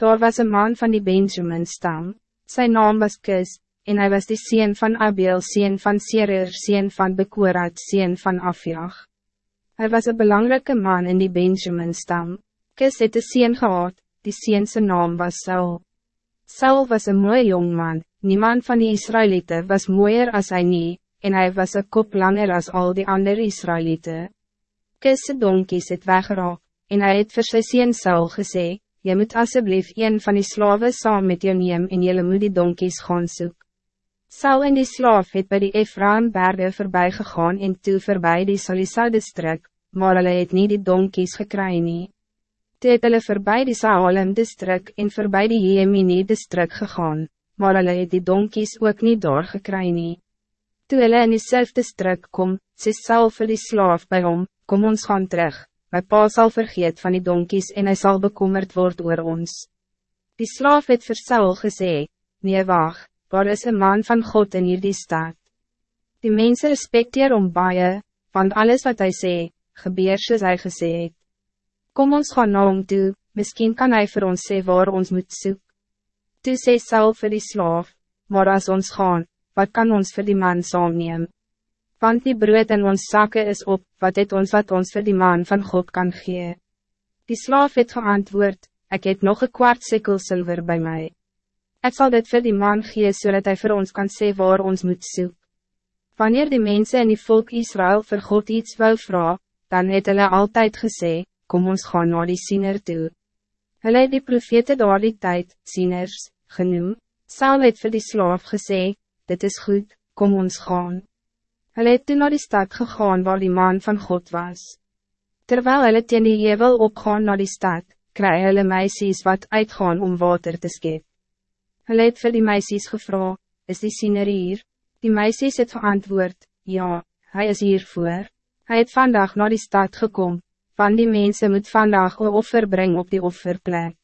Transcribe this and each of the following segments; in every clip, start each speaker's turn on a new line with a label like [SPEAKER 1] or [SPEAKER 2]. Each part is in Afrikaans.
[SPEAKER 1] Daar was een man van die Benjamin stam, zijn naam was Kis, en hij was de sien van Abel, sien van Serer, sien van Bekorat, sien van Afjag. Hij was een belangrijke man in die Benjamin stam. Kis het de sien gehad, die sien zijn naam was Saul. Saul was een mooi jong man, niemand van die Israëlieten was mooier als hij niet, en hij was een kop langer als al die andere Israëlieten. Kisse donkies het weggeraak, en hij het vir sy sien Saul gesê, Jy moet alsjeblieft een van die slaven saam met jou neem en jylle moet die donkies gaan soek. Saul en die slaaf het by die Ephraimberge voorbij gegaan en toe voorbij die Salisade strik, maar hulle het nie die donkies gekry nie. Toe het hulle voorbij die Saalem distrik en voorbij die Jemini distrik gegaan, maar hulle het die donkies ook niet doorgekry nie. Toe hulle in die strik kom, sê Saul vir die slaaf by hom, kom ons gaan terug, my pa sal vergeet van die donkies en hij zal bekommerd worden oor ons. Die slaaf het vir Saul gesê, nee wacht, waar is een man van God in hierdie stad? Die mensen respecteer om baie, want alles wat hij sê, gebeur soos hy gesê het. Kom ons gaan na hom toe, miskien kan hij voor ons sê waar ons moet soek. Toe sê Saul vir die slaaf, maar als ons gaan, wat kan ons voor die man saamneem? Want die brood in ons zakken is op, wat het ons wat ons voor die man van God kan gee. Die slaaf het geantwoord, ik het nog een kwart sikkel zilver bij mij. Ik zal dit voor die man gee, zodat hij voor ons kan sê waar ons moet zoeken. Wanneer die mensen in die volk Israël voor God iets wil vragen, dan het hulle altijd gesê, kom ons gaan naar die siener toe. Hulle het die profete daar die tijd, sieners, genoem, Saul het vir die slaaf gesê, dit is goed, kom ons gaan. Hulle het toe naar die stad gegaan waar die man van God was. Terwijl hulle teen die jevel opgaan naar die stad, kry hulle meisies wat uitgaan om water te skep. Hulle het vir die meisies gevra, is die siener hier? Die meisies het geantwoord, ja, hij is hier voor. Hij het vandaag naar die stad gekomen, van die mensen moet vandaag een offer brengen op die offerplek.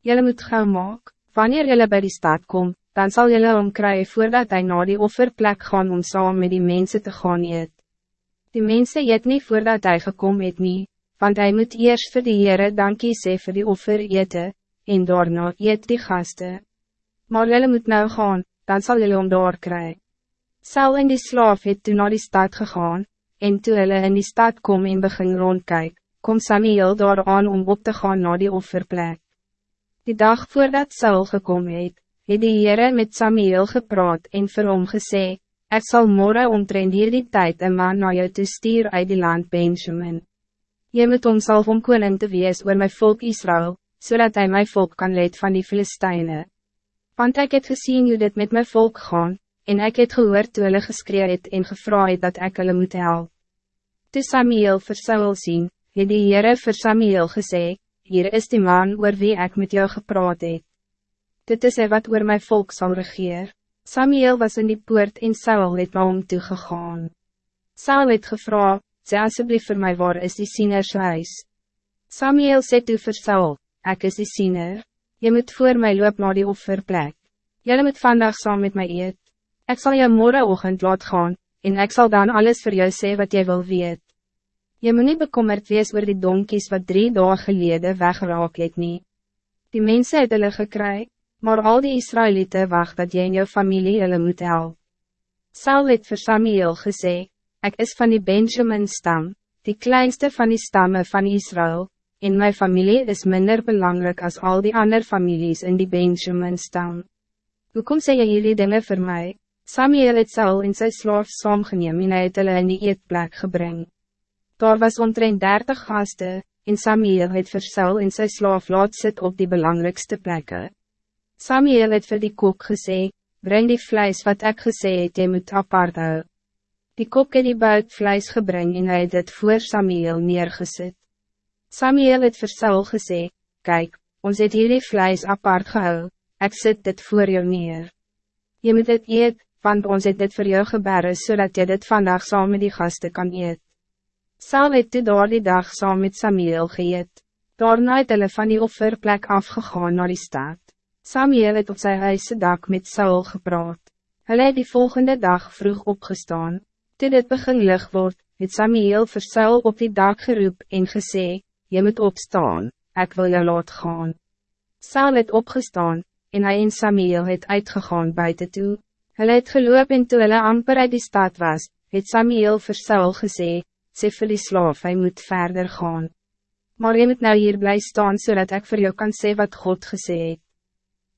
[SPEAKER 1] Jullie moet gauw maak, wanneer jullie bij die stad komt, dan zal jullie omkrijgen voordat hij naar die offerplek gaan om saam met die mensen te gaan eet. Die mensen eet niet voordat hij gekomen het nie, want hij moet eerst voor die Heere dankie sê vir die offer eten, en daarna eet die gasten. Maar jullie moet nou gaan, dan zal jullie om daar kry. Sal en die slaaf het toen naar die stad gegaan, en toe hulle in die stad kom en begin rondkyk, kom Samuel daar aan om op te gaan naar die offerplek. Die dag voordat Saul gekomen het, het die Heere met Samuel gepraat en vir hom gesê, Ek sal morgen omtrent hier die tijd een man na jou te stuur uit die land Benjamin. Je moet homself om koning te wees oor my volk Israël, zodat hij mijn volk kan leid van die Filistijnen. Want ik het gezien hoe dit met mijn volk gaan, en ik het gehoord toe hulle geskree het en gevra het dat ik hulle moet help. Toe Samuel vir Saul sien, het die Heere vir Samuel gesê, Hier is die man oor wie ik met jou gepraat het dit is hy wat oor my volk zal regeer. Samuel was in die poort en Saul het na hom toegegaan. Saul het gevra, sê asseblief vir my waar is die sieners huis. Samuel sê toe vir Saul, ek is die siener, je moet voor my loop na die offerplek. Jylle moet vandaag saam met my eet. Ik zal je morgenochtend laat gaan, en ik zal dan alles voor jou zeggen wat jij wil weet. Je moet niet bekommerd wees oor die donkies wat drie dagen geleden weggeraak het nie. Die mensen het hulle gekry, maar al die Israëlieten wacht dat jy en jou familie hulle moet help. Saul het vir Samuel gesê, ik is van die Benjamin stam, die kleinste van die stammen van Israël, en mijn familie is minder belangrijk als al die andere families in die Benjamin stam. Hoekom sê jy jullie dinge vir my? Samuel het Saul in sy slaaf saamgeneem en hy het hulle in die eetplek gebring. Daar was omtrent dertig gasten, en Samuel het vir Saul in sy slaaf laat sit op die belangrijkste plekken. Samuel het vir die kok gesê, breng die vlees wat ik gesê het, jy moet apart hou. Die kok het die buitvlees gebring en hy het het voor Samuel neergesit. Samuel het vir Saul gesê, kijk, ons het hierdie vlees apart gehou, ek sit dit voor jou neer. Je moet het eet, want ons het dit voor jou gebere, zodat je dit vandaag saam met die gasten kan eet. Saul het toe daar die dag saam met Samuel geëet. Daarna het hulle van die offerplek afgegaan naar die stad. Samuel het op sy huise dak met Saul gepraat. Hulle het die volgende dag vroeg opgestaan. Toe dit begin lig word, het Samuel vir Saul op die dak geroep en gesê, Je moet opstaan, ik wil jou laat gaan. Saul het opgestaan, en hij en Samuel het uitgegaan buiten toe. Hulle het geloop en toe hulle amper uit die stad was, het Samuel vir Saul gesê, sê vir die slaaf, hy moet verder gaan. Maar je moet nou hier blij staan, zodat ik voor jou kan zeggen wat God gesê het.